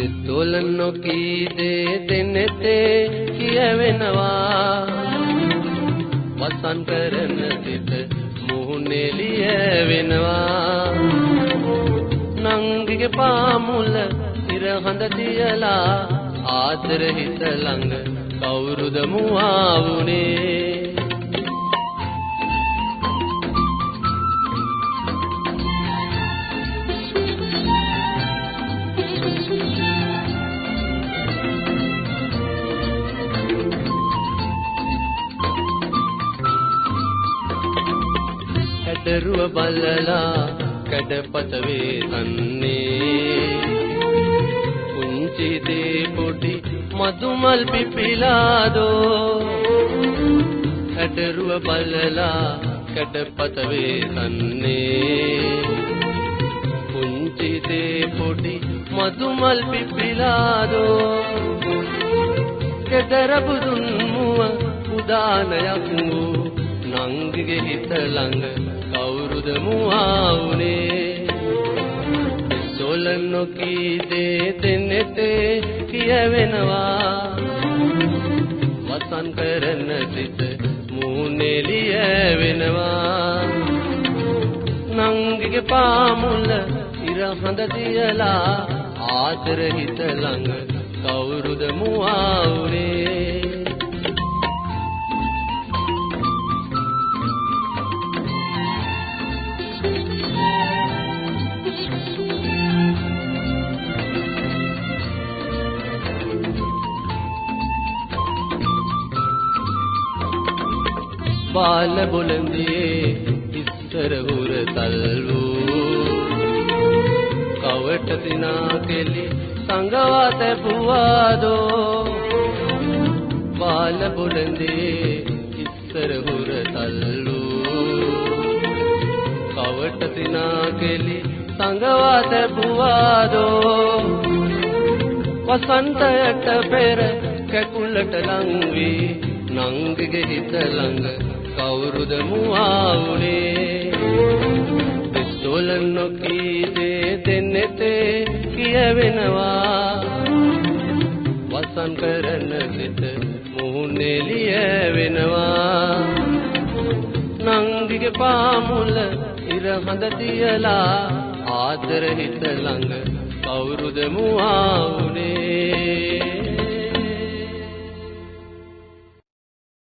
පිස්තෝල නොකී දේ දෙනෙතේ කියවෙනවා. වසන් කරන සිත මුහුණෙලිය වෙනවා නංගිගේ පාමුල ඉර හඳ තියලා ආදර හිත ළඟ කවුරුද මුවා වුනේ හැඩරුව බලලා කඩපත වේතන්නේ පුංචි දේ පොඩි මදුමල් පිපිලාදෝ. හැඩරුව බලලා කඩපත වේතන්නේ පුංචි දේ පොඩි මදුමල් පිපිලාදෝ. කෙදර බුදුන් මුව උදානයක් වූ නංගිගේ හිත ළඟ කවුරුද මුවාවුනේ? සොල නොකී දේ දෙනෙත කියවෙනවා. වසන් කරන සිත මූනෙලිය වෙනවා නංගිගේ පාමුල ඉර හඳ දියලා ආදර හිත ළඟ කවුරුද මුවාවුනේ බාල බොළඳියේ ඉස්සර හුර තල්වූ. කවට දිනා කෙලි සංගවා තැබුවාදෝ. බාල බොළඳියේ ඉස්සර හුර තල්වූ. කවට දිනා කෙලි සංගවා තැබුවාදෝ. වසන්තයට පෙර කැකුලට ලං වී නංගගේ හිත ළඟ කවුරුද මුවාවුනේ? පිස්තෝල නොකී දේ දෙන්නෙතේ කියවෙනවා. වසන් කරන සිත මුහුණෙලිය වෙනවා නංගිගේ පාමුල ඉර හඳ තියලා ආදර හිත ළඟ කවුරුද මුවාවුනේ?